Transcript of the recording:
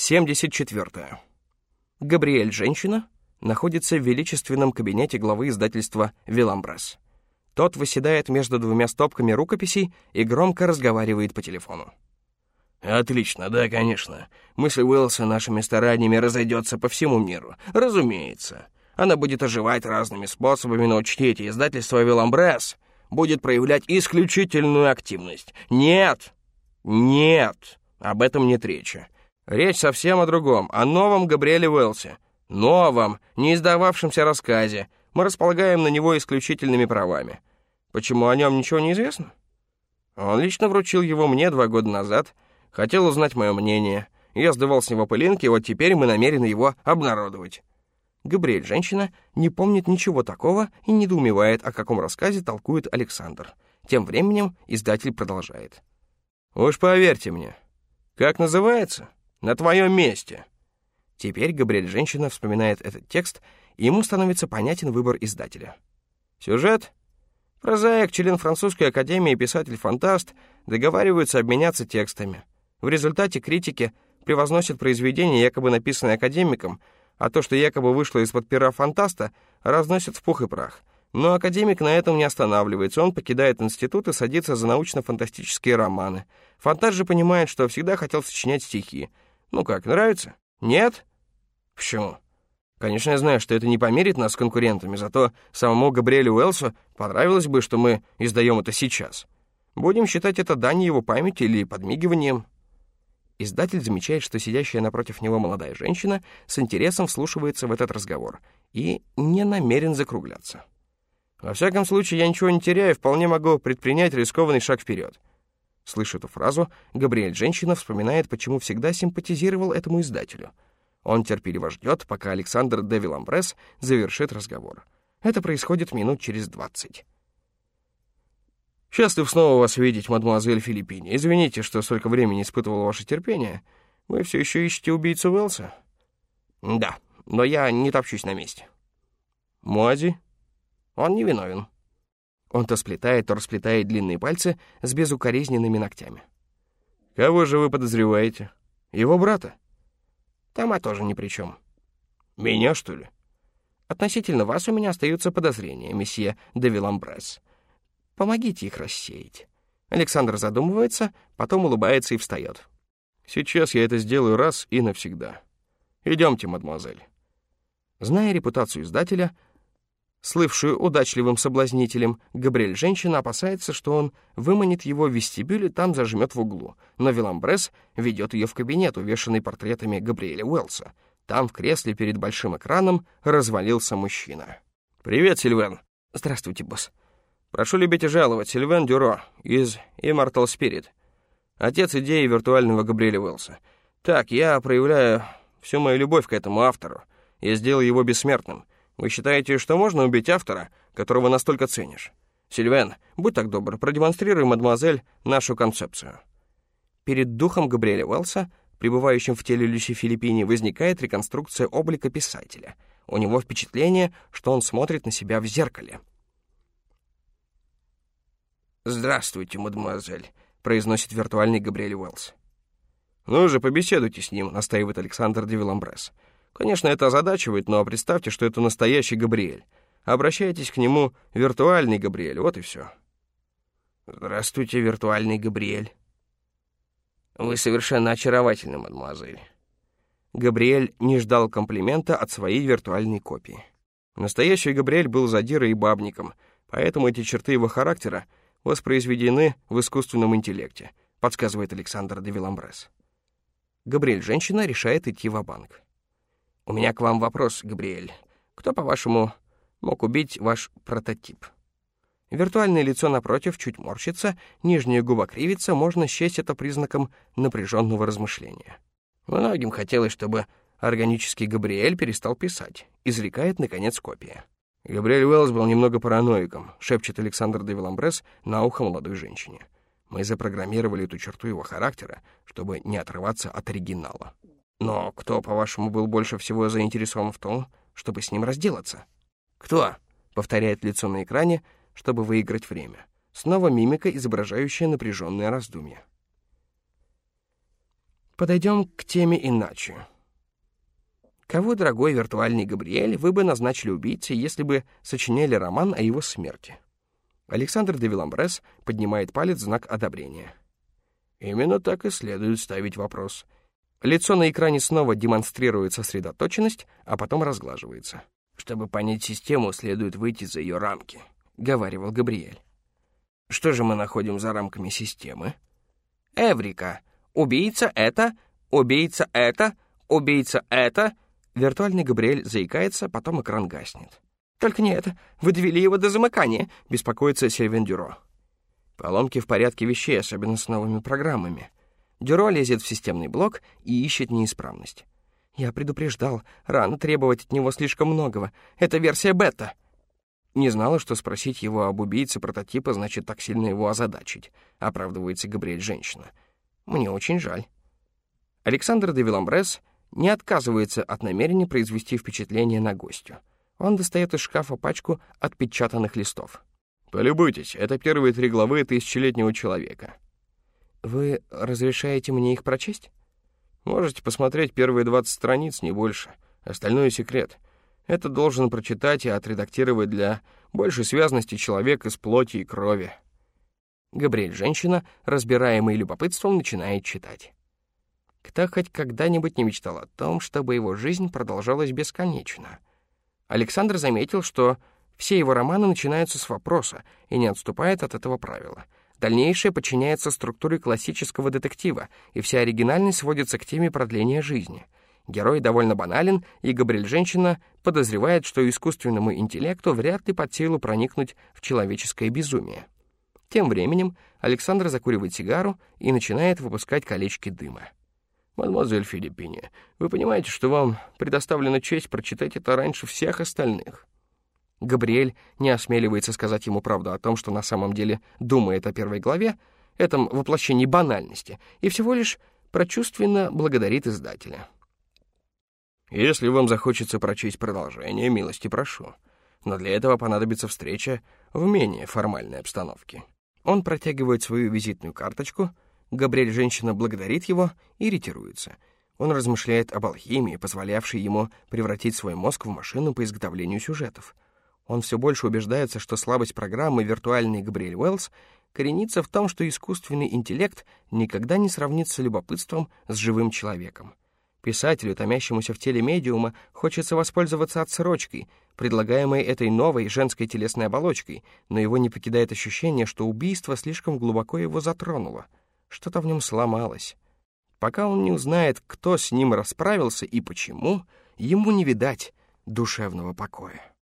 74. Габриэль, женщина, находится в величественном кабинете главы издательства «Виламбрас». Тот выседает между двумя стопками рукописей и громко разговаривает по телефону. «Отлично, да, конечно. Мысль Уэллса нашими стараниями разойдется по всему миру. Разумеется. Она будет оживать разными способами, но учтите, издательство «Виламбрес» будет проявлять исключительную активность. Нет! Нет! Об этом нет речи. Речь совсем о другом, о новом Габриэле Уэллсе. Новом, не издававшемся рассказе. Мы располагаем на него исключительными правами. Почему о нем ничего не известно? Он лично вручил его мне два года назад, хотел узнать мое мнение. Я сдавал с него пылинки, вот теперь мы намерены его обнародовать. Габриэль, женщина, не помнит ничего такого и недоумевает, о каком рассказе толкует Александр. Тем временем издатель продолжает. «Уж поверьте мне. Как называется? На твоем месте». Теперь Габриэль, женщина, вспоминает этот текст, и ему становится понятен выбор издателя. Сюжет? Прозаик, член французской академии писатель-фантаст договариваются обменяться текстами. В результате критики превозносят произведение, якобы написанное академиком, а то, что якобы вышло из-под пера фантаста, разносят в пух и прах. Но академик на этом не останавливается, он покидает институт и садится за научно-фантастические романы. Фантаст же понимает, что всегда хотел сочинять стихи. Ну как, нравится? Нет? Почему? Конечно, я знаю, что это не померит нас с конкурентами, зато самому Габриэлю Уэлсу понравилось бы, что мы издаем это сейчас. Будем считать это дань его памяти или подмигиванием. Издатель замечает, что сидящая напротив него молодая женщина с интересом вслушивается в этот разговор и не намерен закругляться. «Во всяком случае, я ничего не теряю, вполне могу предпринять рискованный шаг вперед». Слыша эту фразу, Габриэль женщина вспоминает, почему всегда симпатизировал этому издателю. Он терпеливо ждет, пока Александр де Виламбрес завершит разговор. Это происходит минут через двадцать. «Счастлив снова вас видеть, мадемуазель Филиппини. Извините, что столько времени испытывал ваше терпение. Вы все еще ищете убийцу Уэлса?» «Да, но я не топчусь на месте». «Муази?» «Он не виновен». Он то сплетает, то расплетает длинные пальцы с безукоризненными ногтями. «Кого же вы подозреваете? Его брата?» «Тома тоже ни при чем». «Меня, что ли?» «Относительно вас у меня остаются подозрения, месье де Виламбрес». Помогите их рассеять». Александр задумывается, потом улыбается и встает. «Сейчас я это сделаю раз и навсегда. Идемте, мадемуазель». Зная репутацию издателя, слывшую удачливым соблазнителем, Габриэль женщина опасается, что он выманит его в вестибюль и там зажмет в углу. Но Виламбрес ведет ее в кабинет, увешанный портретами Габриэля Уэллса. Там, в кресле перед большим экраном, развалился мужчина. «Привет, Сильвен». «Здравствуйте, босс». Прошу любить и жаловать, Сильвен Дюро из Immortal Spirit, отец идеи виртуального Габриэля Уэллса. Так, я проявляю всю мою любовь к этому автору. Я сделал его бессмертным. Вы считаете, что можно убить автора, которого настолько ценишь? Сильвен, будь так добр, продемонстрируй, мадемуазель, нашу концепцию. Перед духом Габриэля Уэллса, пребывающим в теле Люси Филиппини, возникает реконструкция облика писателя. У него впечатление, что он смотрит на себя в зеркале — «Здравствуйте, мадемуазель», — произносит виртуальный Габриэль Уэллс. «Ну же, побеседуйте с ним», — настаивает Александр де Виламбрес. «Конечно, это озадачивает, но представьте, что это настоящий Габриэль. Обращайтесь к нему виртуальный Габриэль, вот и все». «Здравствуйте, виртуальный Габриэль». «Вы совершенно очаровательны, мадемуазель». Габриэль не ждал комплимента от своей виртуальной копии. Настоящий Габриэль был задирой и бабником, поэтому эти черты его характера воспроизведены в искусственном интеллекте, подсказывает Александр де Виламбрес. Габриэль, женщина, решает идти в банк У меня к вам вопрос, Габриэль. Кто, по-вашему, мог убить ваш прототип? Виртуальное лицо напротив чуть морщится, нижняя губа кривится, можно счесть это признаком напряженного размышления. Многим хотелось, чтобы органический Габриэль перестал писать, изрекает, наконец, копия. Габриэль Уэллс был немного параноиком, шепчет Александр де Виламбрес на ухо молодой женщине. Мы запрограммировали эту черту его характера, чтобы не отрываться от оригинала. Но кто, по-вашему, был больше всего заинтересован в том, чтобы с ним разделаться? Кто? Повторяет лицо на экране, чтобы выиграть время. Снова мимика, изображающая напряженное раздумье. Подойдем к теме иначе. Кого, дорогой виртуальный Габриэль, вы бы назначили убийцей, если бы сочиняли роман о его смерти? Александр де Виламбрес поднимает палец в знак одобрения. Именно так и следует ставить вопрос. Лицо на экране снова демонстрирует сосредоточенность, а потом разглаживается. «Чтобы понять систему, следует выйти за ее рамки», — говаривал Габриэль. «Что же мы находим за рамками системы?» «Эврика! Убийца это, убийца это, убийца это!» Виртуальный Габриэль заикается, потом экран гаснет. «Только не это. Вы довели его до замыкания», — беспокоится Сильвин Дюро. Поломки в порядке вещей, особенно с новыми программами. Дюро лезет в системный блок и ищет неисправность. «Я предупреждал. Рано требовать от него слишком многого. Это версия бета». Не знала, что спросить его об убийце прототипа значит так сильно его озадачить, оправдывается Габриэль женщина. Мне очень жаль. Александр де Виламбрес не отказывается от намерения произвести впечатление на гостю. Он достает из шкафа пачку отпечатанных листов. «Полюбуйтесь, это первые три главы «Тысячелетнего человека». «Вы разрешаете мне их прочесть?» «Можете посмотреть первые 20 страниц, не больше. Остальное — секрет. Это должен прочитать и отредактировать для большей связности человек из плоти и крови». Габриэль, женщина, разбираемый любопытством, начинает читать. Кто хоть когда-нибудь не мечтал о том, чтобы его жизнь продолжалась бесконечно — Александр заметил, что все его романы начинаются с вопроса и не отступает от этого правила. Дальнейшее подчиняется структуре классического детектива, и вся оригинальность сводится к теме продления жизни. Герой довольно банален, и Габриэль-женщина подозревает, что искусственному интеллекту вряд ли под силу проникнуть в человеческое безумие. Тем временем Александр закуривает сигару и начинает выпускать колечки дыма. «Мадемуазель Филиппини, вы понимаете, что вам предоставлена честь прочитать это раньше всех остальных?» Габриэль не осмеливается сказать ему правду о том, что на самом деле думает о первой главе, этом воплощении банальности, и всего лишь прочувственно благодарит издателя. «Если вам захочется прочесть продолжение, милости прошу. Но для этого понадобится встреча в менее формальной обстановке». Он протягивает свою визитную карточку — Габриэль женщина благодарит его и ретируется. Он размышляет об алхимии, позволявшей ему превратить свой мозг в машину по изготовлению сюжетов. Он все больше убеждается, что слабость программы «Виртуальный Габриэль Уэллс» коренится в том, что искусственный интеллект никогда не сравнится любопытством с живым человеком. Писателю, томящемуся в теле медиума, хочется воспользоваться отсрочкой, предлагаемой этой новой женской телесной оболочкой, но его не покидает ощущение, что убийство слишком глубоко его затронуло — что-то в нем сломалось. Пока он не узнает, кто с ним расправился и почему, ему не видать душевного покоя.